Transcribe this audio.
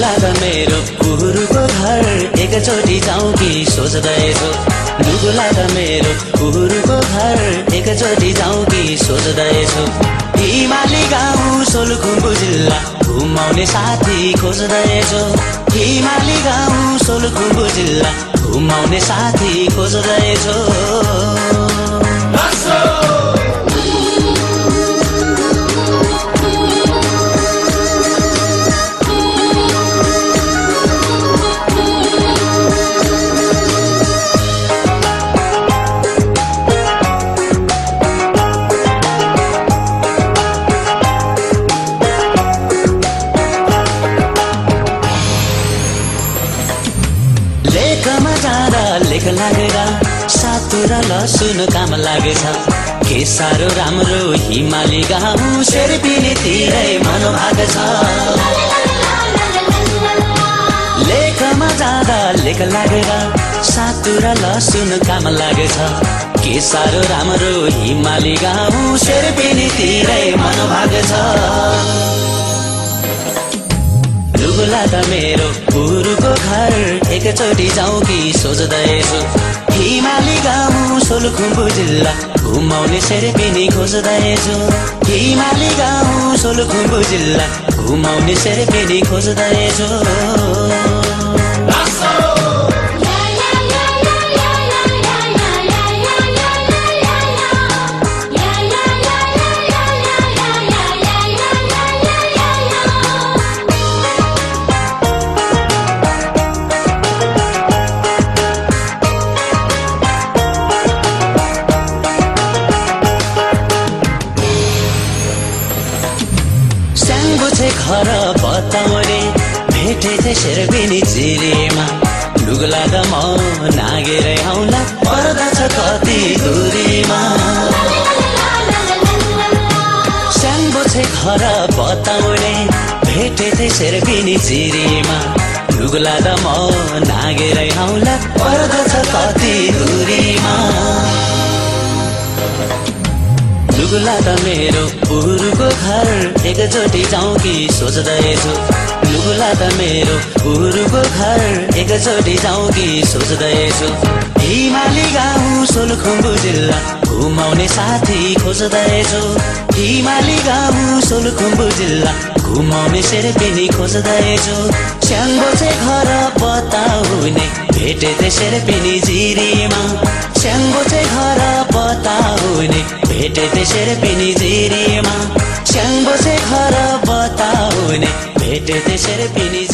लुगुला मेरो कुहुरुको घर। एकचोटि जाउँ कि सोच्दैछु। लुगुला त मेरो कुहुरुको घर। एकचोटि जाउँ कि सोच्दैछु। हिमाली गाउँ सोलुखुम्बु जिल्ला। घुमाउने साथी खोज्दैछु। हिमाली गाउँ सोलुखुम्बु जिल्ला। घुमाउने साथी खोज्दैछु। लेखमा जाँदा लेख लागेर सातुरा लसुन काम लागेछ। के साह्रो राम्रो हिमाली गाउँ शेर्पिनीतिरै मनोभाग छ। लेखमा जाँदा लेख लागेर सातुरा लसुन काम लागेछ। के साह्रो राम्रो हिमाली गाउँ शेर्पिनीतिरै मनोभाग छ। लुगुला त मेरो गुरुको घर एकचोटि जाउँ कि सोच्दैछु। हिमाली गाउँ सोलुखुम्बु जिल्ला घुमाउने सेरेपिनी खोज्दैछु। हिमाली गाउँ सोलुखुम्बु जिल्ला घुमाउने सेरेपिनी खोज्दैछु। बताउने भेटे थिए शेर्पिनी चिरेमा। लुगला त म नागेरै आउला पर्दछ कति दुरीमा। स्याङ्गो चाहिँ घर बताउने भेटे थिए शेर्पिनी चिरेमा। लुगला त म नागेरै आउला पर्दछ कति दुरीमा। लुगुला त मेरो पुरुको घर एकचोटि जाउँ कि सोच्दैछु। लुगुला त मेरो पुरुको घर एकचोटि जाउँ कि सोच्दैछु। हिमाली गाउँ सोलुखुम्बु जिल्ला। घुमाउने साथी खोज्दैछु। हिमाली गाउँ सोलुखुम्बु जिल्ला। घुमाउने सेर्पिनी खोज्दैछु। स्याङ्गो चाहिँ घर बताउने। भेटे थिए सेर्पिनी जिरीमा। स्याङ्गो चाहिँ घर बताउने। भेटे थिए सेर्पिनी जिरीमा। स्याङ्गो चाहिँ घर बताउने। भेटे थिए सेर्पिनी